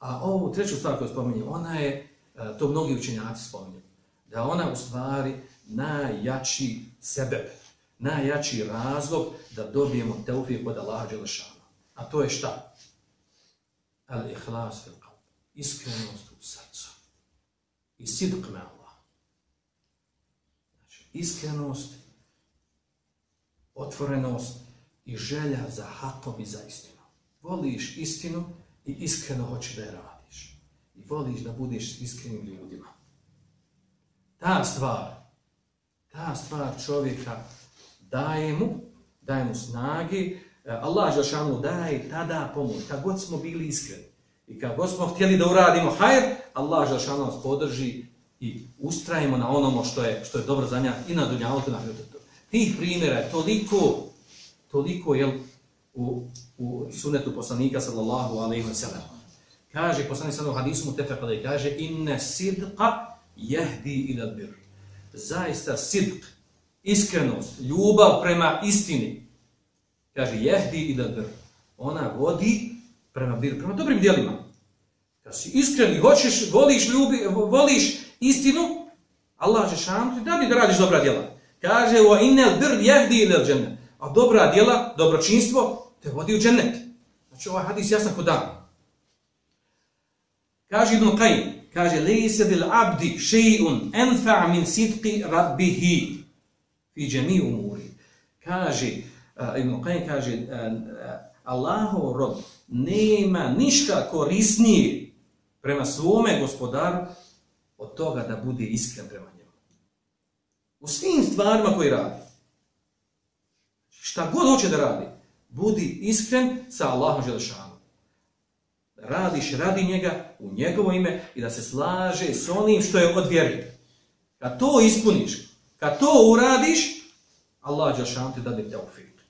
A ovu treću stvar koju spominje, ona je, e, to mnogi učenjaci spominju, da ona u stvari najjači sebe, najjači razlog da dobijemo teufije kod Allaha Đelešana. A to je šta? Al ihlas fil qalb. Iskrenost u srcu. I sidq me Allah. Znači, iskrenost, otvorenost i želja za hakom i za istinom. Voliš istinu i iskreno hoćeš da je radiš. I voliš da budeš iskrenim ljudima. Ta stvar, ta stvar čovjeka daje mu, daje mu snagi, e, Allah Žešanu daje tada pomoć, kad god smo bili iskreni. I kad god smo htjeli da uradimo hajr, Allah Žešanu nas podrži i ustrajimo na onomo što je, što je dobro za njega i na dunjalku. Tih primjera je toliko, toliko jel, u, u sunetu poslanika sallallahu alaihi wa sallam. Kaže poslanik sallallahu hadisu mu tefeqa da kaže inne sidqa jehdi ila bir. Zaista sidq, iskrenost, ljubav prema istini. Kaže jehdi ila bir. Ona vodi prema bir, prema dobrim dijelima. Kad si iskren i hoćeš, voliš, ljubi, voliš istinu, Allah će šam ti da radiš dobra djela. Kaže wa inne bir jehdi ila džene. A dobra djela, dobročinstvo, te vodi u džennet. Znači ovaj hadis jasno ko dan. Kaže Ibn Qajim, kaže, lejse bil abdi še'un enfa' min sidqi rabbihi fi džemi umuri. Kaže, uh, Ibn Qajim kaže, uh, Allahov rob nema ništa korisnije prema svome gospodaru od toga da bude iskren prema njemu. U svim stvarima koji radi. Šta god hoće da radi, budi iskren sa Allahom Želešanu. Radiš radi njega u njegovo ime i da se slaže s onim što je od vjeri. Kad to ispuniš, kad to uradiš, Allah Želešanu ti dade teufik.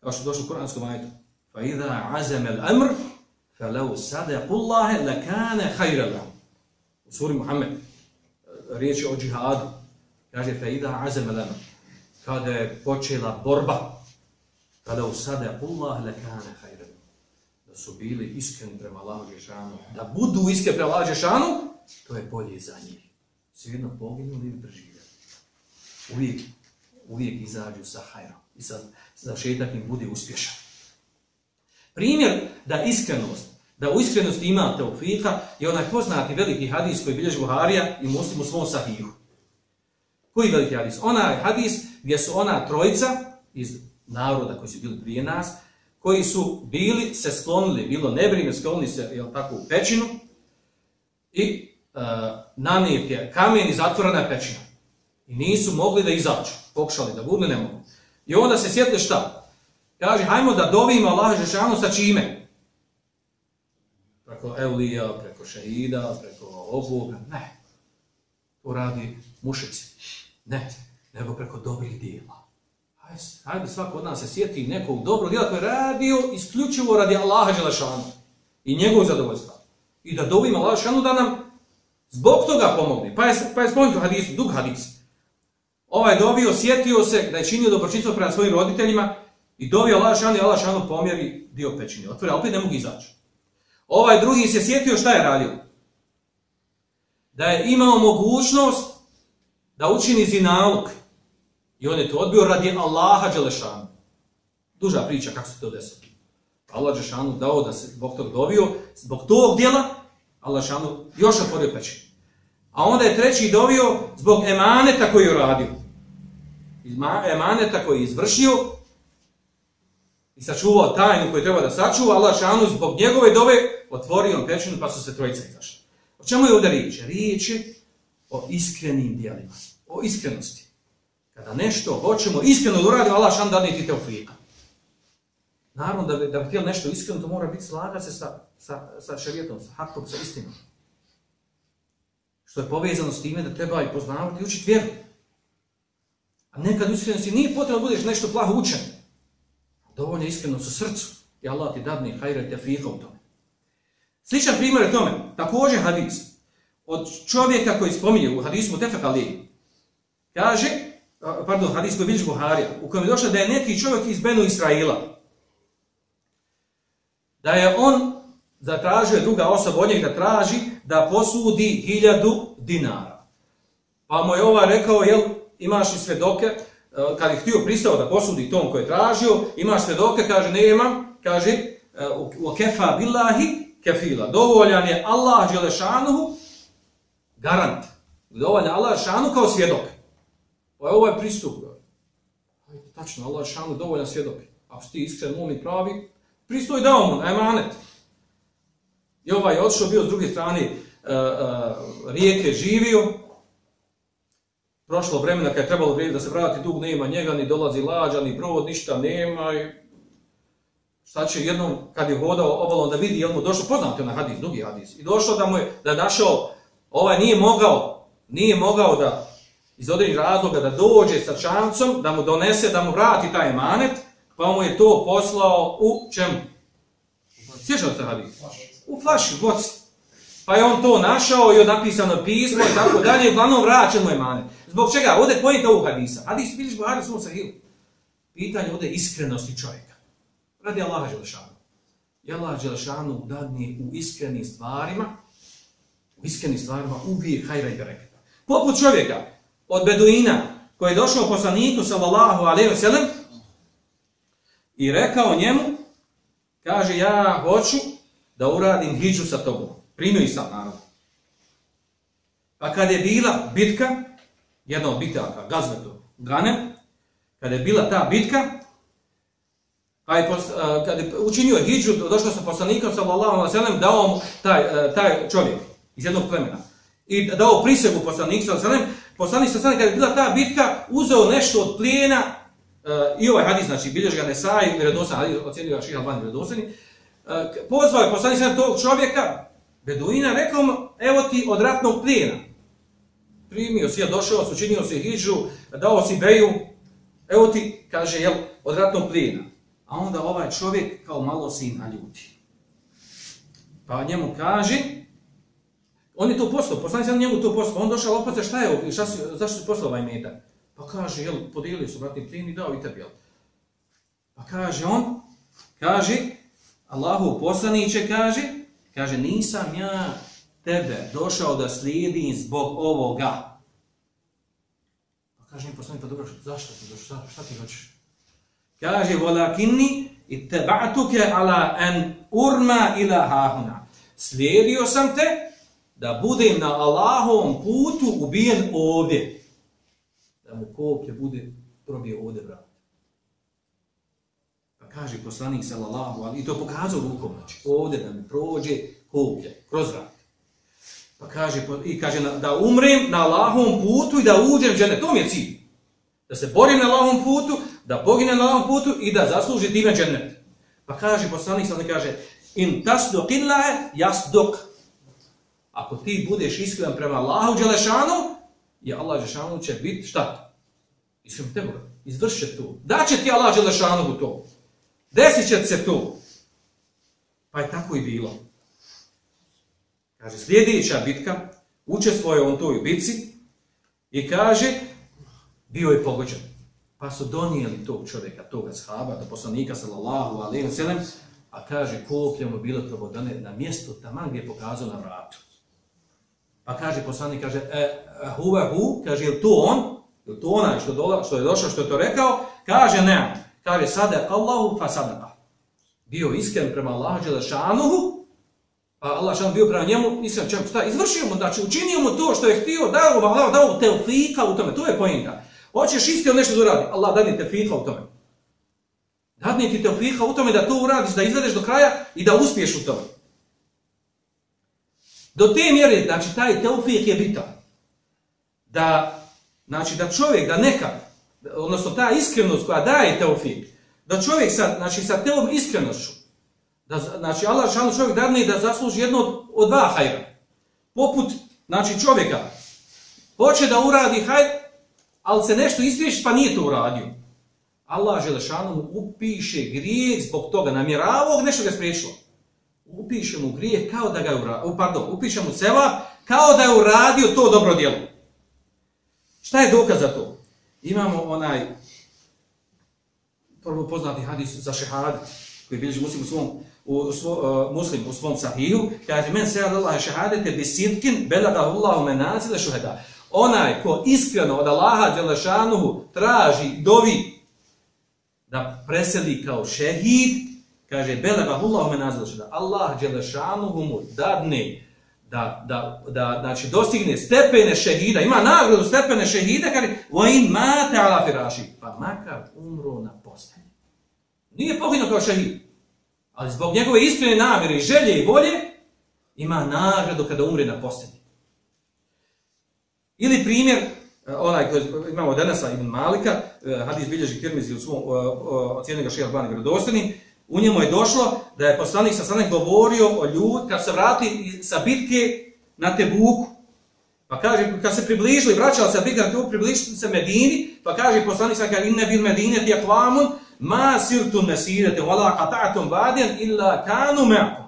Kao što došlo u Kur'anskom ajetu. Fa idha azem al-amr, fa lau sadaku Allahe lakane hajra lahu. U suri Muhammed, riječ je o džihadu. Kaže, fa idha azem el amr kada je počela borba, kada usade Allah lekane hajre, da su bili iskreni prema Allahu Žešanu, da budu iskreni prema Allahu Žešanu, to je bolje za njih. Svijedno poginuli ili preživjeli. Uvijek, uvijek izađu sa hajrom i sa, sa šetak im bude uspješan. Primjer da iskrenost, da u iskrenosti ima teofika, je onaj poznati veliki hadis koji bilježi Buharija i muslim u svom sahihu. Koji veliki hadis? Onaj hadis gdje su ona trojica iz naroda koji su bili prije nas, koji su bili se sklonili, bilo nebrime, sklonili se jel, tako, u pećinu i e, nanijep je kamen i zatvorena pećina. I nisu mogli da izađu, pokušali da budu, ne mogu. I onda se sjetili šta? Kaže, hajmo da dovimo Allah Žešanu sa čime? Preko Eulija, preko Šehida, preko Obuga, ne. To radi mušici. Ne nego preko dobrih dijela. Hajde, svako od nas se sjeti nekog dobrog djela koje je radio isključivo radi Allaha Đelešanu i njegovog zadovoljstva. I da dovim Allaha Đelešanu da nam zbog toga pomogne. Pa je, pa je spomenuto hadis, dug hadis. Ovaj dobio, sjetio se da je činio dobročinstvo prema svojim roditeljima i dobio Allaha Đelešanu i Allaha Đelešanu pomjeri dio pećine. Otvore, opet ne mogu izaći. Ovaj drugi se sjetio šta je radio. Da je imao mogućnost da učini zinalog I on je to odbio radi Allaha Đelešanu. Duža priča kako se to desilo. Allah Đelešanu dao da se zbog tog dovio, zbog tog dijela, Allah Đelešanu još otvorio peći. A onda je treći dovio zbog emaneta koji je uradio. Emaneta koji je izvršio i sačuvao tajnu koju treba da sačuva, Allah Đelešanu zbog njegove dove otvorio on pećinu pa su se trojica izašli. O čemu je ovdje riječ? Riječ je o iskrenim dijelima, o iskrenosti. Kada nešto hoćemo iskreno da uradimo, Allah šan dadne ti teofika. Naravno, da bi, da bi htjeli nešto iskreno, to mora biti slaga se sa, sa, sa šarijetom, sa hakom, sa istinom. Što je povezano s time da treba i poznavati i učiti vjeru. A nekad iskrenosti nije potrebno budeš nešto plaho učen. Dovoljno iskreno sa srcu. I Allah ti dadne hajre teofika u tome. Sličan primjer je tome, također hadis, od čovjeka koji spominje u hadisu Mutefek Ali, kaže, pardon, hadis koji bilježi Buharija, u kojem je došlo da je neki čovjek iz Benu Israila, da je on zatražio druga osoba od njega da traži da posudi hiljadu dinara. Pa mu je ova rekao, jel, imaš li svedoke, e, kad je htio pristao da posudi tom koje je tražio, imaš svedoke, kaže, nemam, kaže, e, u kefa billahi kefila. Dovoljan je Allah Đelešanuhu garant. Dovoljan je Allah Đelešanuhu kao svjedok. Pa je pristup. Tačno, Allah šanu dovoljan svjedok. Ako si ti iskren, mumin, pravi, pristoj dao mu, emanet. I ovaj je odšao, bio s druge strane e, e, rijeke, živio. Prošlo vremena kad je trebalo vrijeme da se vrati dug, nema njega, ni dolazi lađa, ni provod, ništa nema. I šta će jednom, kad je hodao obalom da vidi, jel mu došao, poznam na hadis, drugi hadis, i došao da mu je, da je našao, ovaj nije mogao, nije mogao da, iz određenih razloga, da dođe sa čancom, da mu donese, da mu vrati taj emanet, pa mu je to poslao u čemu? Sjećam se hadis? U flaši, u boci. Pa je on to našao i je napisano pismo i tako dalje, uglavnom vraćen mu emanet. Zbog čega? Ovdje koji je to u hadisa? Hadis, vidiš Buhari, svom sahilu. Pitanje ode iskrenosti čovjeka. Radi Allaha Đelešanu. I Allah Đelešanu dadne u iskrenim stvarima, u iskrenim stvarima uvijek hajra i bereketa. Poput čovjeka od Beduina koji je došao poslaniku sallallahu alaihi ve sellem i rekao njemu, kaže ja hoću da uradim hijđu sa tobom. Primio sam narod. Pa kad je bila bitka, jedna od bitaka, Gazvetu, Ganem, kada je bila ta bitka, Pa je pos, kad je učinio hijđu, došao sa poslanikom, sallallahu alaihi sellem dao mu taj, taj čovjek iz jednog plemena. I dao prisegu poslaniku, sallallahu alaihi sellem poslanik, sallallahu kad je bila ta bitka, uzeo nešto od plijena, uh, i ovaj hadis, znači, bilješ ga Nesaj, vjerodosan, hadis, ocjenio ga Šihal Bani vjerodosani, uh, eh, pozvao je poslanik, sallallahu tog čovjeka, Beduina, rekao mu, evo ti od ratnog plijena. Primio si, došao, učinio si hijđu, dao si beju, evo ti, kaže, jel, od ratnog plijena. A onda ovaj čovjek kao malo sin naljuti. Pa njemu kaže, on je to poslao, poslanik sam njemu to poslao, on došao opaca šta je ovo, šta si, zašto si poslao ovaj metak? Pa kaže, jel, podijelio su bratni plin i dao i tebi, jel? Pa kaže on, kaže, Allahu poslaniće kaže, kaže, nisam ja tebe došao da slijedim zbog ovoga. Pa kaže mi poslanik, pa dobro, zašto si došao, šta, šta ti hoćeš? Kaže, volakinni iteba'tuke ala en urma ila hahuna. Slijedio sam te da budem na Allahovom putu ubijen ovdje. Da mu koplje bude probio ovdje vrat. Pa kaže poslanik sallallahu ali i to pokazao rukom, znači ovdje da mi prođe koplje, kroz vrat. Pa kaže, i kaže da umrem na Allahovom putu i da uđem žene, to mi je cilj. Da se borim na Allahovom putu, da poginem na Allahovom putu i da zasluži time džennet. Pa kaže poslanik sam kaže in tasduq illa yasduq. Ako ti budeš iskren prema Allahu Đelešanu, je Allah Đelešanu će biti šta? Iskren tebe. Izvršće to. Da će ti Allah u to. Desit će se to. Pa je tako i bilo. Kaže, sljedeća bitka, učestvoje on toj bitci i kaže, bio je pogođen. Pa su donijeli tog čovjeka, tog shaba, do poslanika sallallahu alaihi wa sallam, a kaže koplje mu bilo probodane na mjesto tamo gdje je pokazao na vratu. Pa kaže poslanik, kaže, e, e huve hu, kaže, je to on? Je to onaj što, dola, što je došao, što je to rekao? Kaže, ne. Kaže, sada Allahu fa sadaka. Bio iskren prema Allahu Đelešanuhu, pa Allah šan bio prema njemu, iskren čem, šta, izvršio mu, znači učinio mu to što je htio, dao mu Allah, dao teofika u tome, to je pojenta. Hoćeš iskreno nešto da uradi, Allah dadni tefika u tome. Dadni ti te u tome da to uradiš, da izvedeš do kraja i da uspiješ u tome. Do te mjere, znači, taj teofik je bitan. Da, znači, da čovjek, da neka, odnosno ta iskrenost koja daje teofik, da čovjek sa, znači, sa teom iskrenošću, da, znači, Allah šalno čovjek dadne da zasluži jedno od, od dva hajra. Poput, znači, čovjeka, hoće da uradi hajr, ali se nešto ispriješ pa nije to uradio. Allah Želešanu mu upiše grijeh zbog toga, namjeravog nešto ga spriječilo. Upiše mu grijeh kao da ga je uradio, pardon, upiše mu seva kao da je uradio to dobro djelo. Šta je dokaz za to? Imamo onaj prvo poznati hadis za šehad koji bilježi muslim u svom u svo, uh, muslim u svom sahihu, kaže, men se Allah šehadete bi sitkin, belaga Allahu menazile šuheda. Onaj ko iskreno od Allaha Đelešanuhu traži, dovi, da preseli kao šehid, kaže, belaga Allahu menazile. Allah Đelešanuhu mu dadne, da, da, da znači, dostigne stepene šehida, ima nagradu stepene šehida, kaže, wa in mate ala firaši, pa makar umro na postelji. Nije poginuo kao šehid, ali zbog njegove iskrene namjere i želje i volje, ima nagradu kada umre na postelji. Ili primjer, e, onaj koji imamo danas Ibn Malika, e, hadis bilježi Tirmizi u svom e, ocijenega šeha Albani Gradostani, u njemu je došlo da je poslanik sa sanem govorio o ljudi, kad se vrati sa bitke na Tebuku, pa kaže, kad se približili, vraćali se sa bitke na Tebuku, približili se Medini, pa kaže poslanik sa kad inne bil Medine ti akvamun, ma sirtum nesirete, wala qata'tum vadjen, illa kanu me'akum.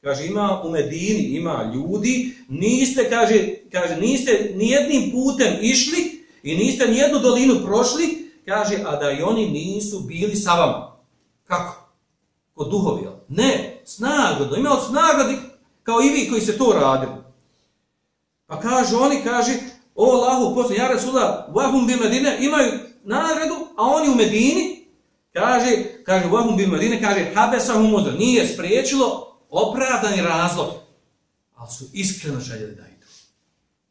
Kaže, ima u Medini, ima ljudi, niste, kaže, kaže, niste nijednim putem išli i niste nijednu dolinu prošli, kaže, a da i oni nisu bili sa vama. Kako? Oduhovio. Ne, snagodno, imao snagodi kao i vi koji se to radili. Pa kaže, oni kaže, o Allahu, posle, ja Resula, vahum bi Medine, imaju nagradu, a oni u Medini, kaže, kaže, vahum bi Medine, kaže, habesahum uzra, nije spriječilo opravdani razlog, ali su iskreno željeli da idu.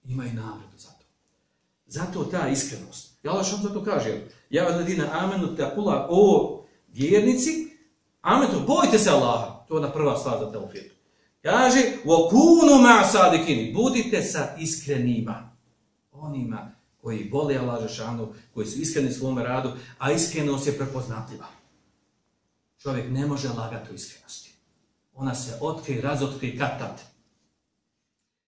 Imaju nagradu za to. Zato ta iskrenost. Ja Allah što zato kaže, ja ledina amenu te akula o vjernici, Amen, bojte se Allaha. To je ona prva stvar za teofijetu. Kaže, وَكُونُ مَا سَادِكِنِ Budite sa iskrenima. Onima koji vole Allah Žešanu, koji su iskreni svome radu, a iskrenost je prepoznatljiva. Čovjek ne može lagati u iskrenosti. Ona se otkrije, razotkrije katat.